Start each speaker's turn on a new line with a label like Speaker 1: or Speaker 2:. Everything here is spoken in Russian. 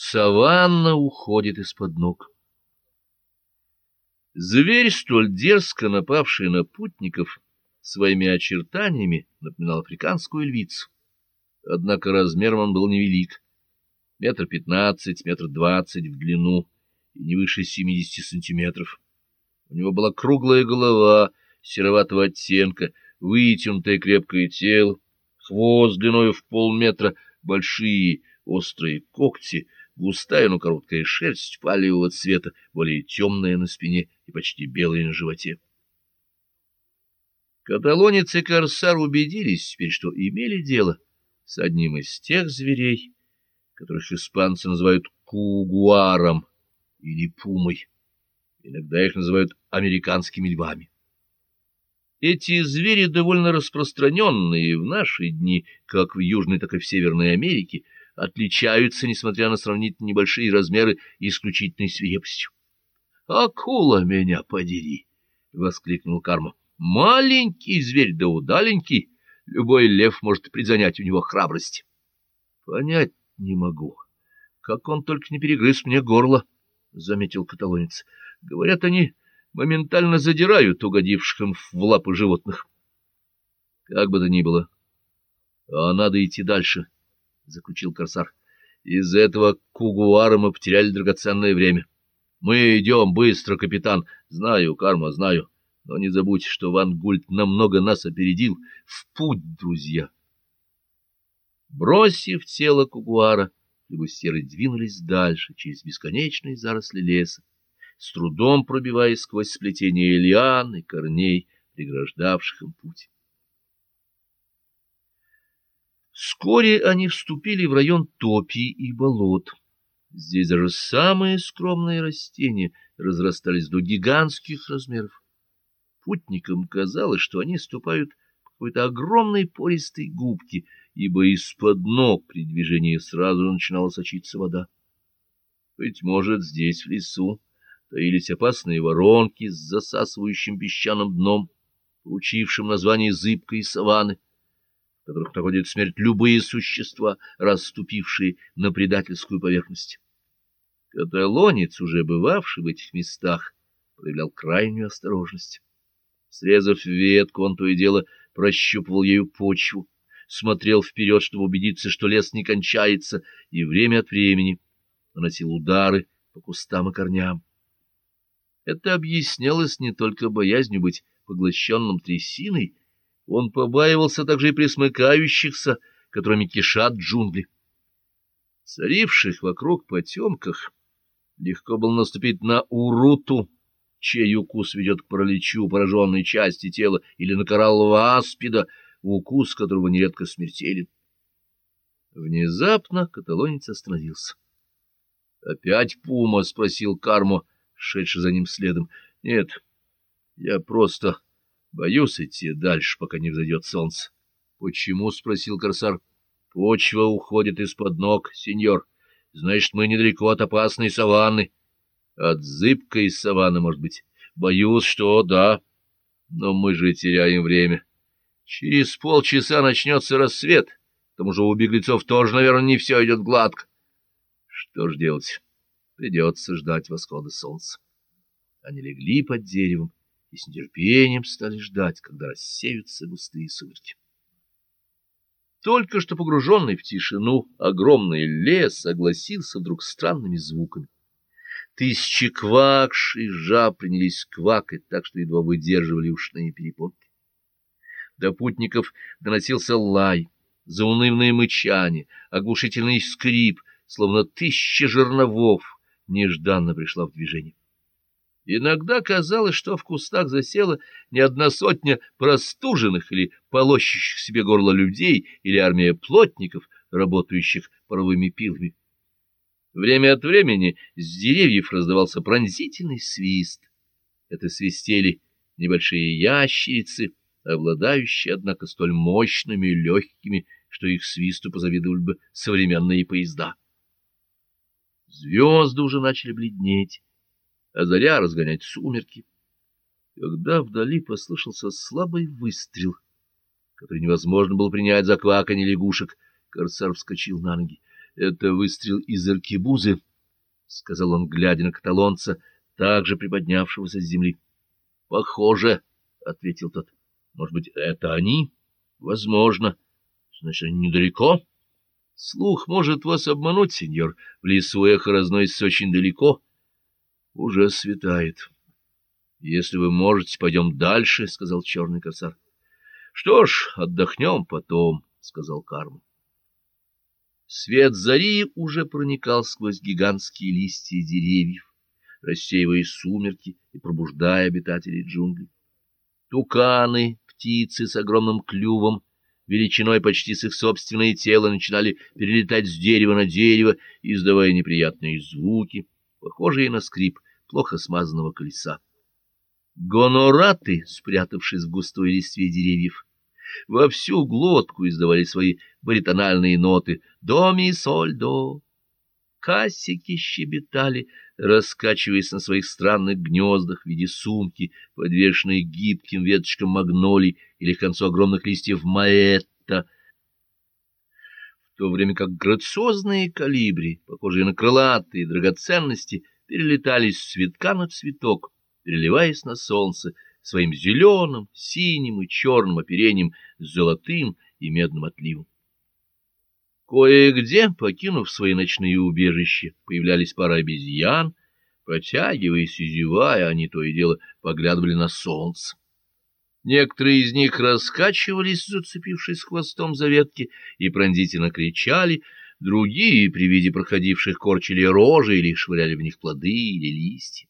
Speaker 1: Саванна уходит из-под ног. Зверь, столь дерзко напавший на путников, своими очертаниями напоминал африканскую львицу. Однако размером он был невелик, метр пятнадцать, метр двадцать в длину и не выше семидесяти сантиметров. У него была круглая голова сероватого оттенка, вытянутое крепкое тело, хвост длиною в полметра, большие острые когти — густая, но короткая шерсть палевого цвета, более темная на спине и почти белая на животе. Каталонец и корсар убедились теперь, что имели дело с одним из тех зверей, которых испанцы называют кугуаром или пумой. Иногда их называют американскими львами. Эти звери довольно распространенные в наши дни, как в Южной, так и в Северной Америке, отличаются, несмотря на сравнительно небольшие размеры, исключительной свирепостью. — Акула меня подери! — воскликнул Карма. — Маленький зверь, да удаленький. Любой лев может призанять у него храбрости. — Понять не могу. Как он только не перегрыз мне горло, — заметил каталонец. — Говорят, они моментально задирают угодивших им в лапы животных. Как бы то ни было, а надо идти дальше. —— заключил корсар. — Из-за этого кугуара мы потеряли драгоценное время. Мы идем быстро, капитан. Знаю, карма, знаю. Но не забудь, что Ван Гульт намного нас опередил. В путь, друзья! Бросив тело кугуара, флебустеры двинулись дальше, через бесконечные заросли леса, с трудом пробиваясь сквозь сплетение лиан и корней, преграждавших им путь. Вскоре они вступили в район топий и болот. Здесь даже самые скромные растения разрастались до гигантских размеров. Путникам казалось, что они ступают по какой-то огромной пористой губке, ибо из-под ног при движении сразу начинала сочиться вода. Быть может, здесь, в лесу, таились опасные воронки с засасывающим песчаным дном, получившим название зыбкой саванны которых находят смерть любые существа, расступившие на предательскую поверхность. Каталонец, уже бывавший в этих местах, проявлял крайнюю осторожность. Срезав ветку, он то и дело прощупывал ею почву, смотрел вперед, чтобы убедиться, что лес не кончается, и время от времени наносил удары по кустам и корням. Это объяснялось не только боязнью быть поглощенным трясиной, он побаивался также и присмыкающихся, которыми кишат джунгли. Царивших вокруг потемках легко было наступить на уруту, чей укус ведет к параличу пораженной части тела, или на кораллового аспида, укус которого нередко смертелен. Внезапно каталонец остановился. — Опять пума? — спросил Кармо, шедший за ним следом. — Нет, я просто Боюсь идти дальше, пока не взойдет солнце. — Почему? — спросил корсар. — Почва уходит из-под ног, сеньор. Значит, мы недалеко от опасной саванны. От зыбкой саванны, может быть. Боюсь, что да. Но мы же теряем время. Через полчаса начнется рассвет. К тому же у беглецов тоже, наверное, не все идет гладко. Что ж делать? Придется ждать восхода солнца. Они легли под деревом и с нетерпением стали ждать, когда рассеются густые сумерки. Только что погруженный в тишину огромный лес огласился вдруг странными звуками. Тысячи квакш и жаб принялись квакать так, что едва выдерживали ушные перепонки. До путников доносился лай, заунывное мычание, оглушительный скрип, словно тысяча жерновов нежданно пришла в движение. Иногда казалось, что в кустах засела не одна сотня простуженных или полощущих себе горло людей или армия плотников, работающих паровыми пилами. Время от времени с деревьев раздавался пронзительный свист. Это свистели небольшие ящерицы, обладающие, однако, столь мощными и легкими, что их свисту позавидовали бы современные поезда. Звезды уже начали бледнеть а заря разгонять сумерки. Когда вдали послышался слабый выстрел, который невозможно было принять за кваканье лягушек, корсар вскочил на ноги. Это выстрел из аркебузы, — сказал он, глядя на каталонца, также приподнявшегося с земли. — Похоже, — ответил тот. — Может быть, это они? — Возможно. Значит, они недалеко? — Слух может вас обмануть, сеньор. В лесу эхо разносится очень далеко. — Уже светает. — Если вы можете, пойдем дальше, — сказал черный корсар. — Что ж, отдохнем потом, — сказал Карм. Свет зари уже проникал сквозь гигантские листья деревьев, рассеивая сумерки и пробуждая обитателей джунглей. Туканы, птицы с огромным клювом, величиной почти с их собственное тело, начинали перелетать с дерева на дерево, издавая неприятные звуки, похожие на скрип плохо смазанного колеса. Гонораты, спрятавшись в густой листве деревьев, во всю глотку издавали свои баритональные ноты «до ми соль до». Кассики щебетали, раскачиваясь на своих странных гнездах в виде сумки, подвешенной гибким веточкам магнолий или к концу огромных листьев маэта, в то время как грациозные калибри, похожие на крылатые драгоценности, перелетали с цветка на цветок, переливаясь на солнце своим зеленым, синим и черным оперением с золотым и медным отливом. Кое-где, покинув свои ночные убежища, появлялись пара обезьян, протягиваясь и зевая, они то и дело поглядывали на солнце. Некоторые из них раскачивались, зацепившись хвостом за ветки, и пронзительно кричали, другие, при виде проходивших, корчили рожи или швыряли в них плоды или листья.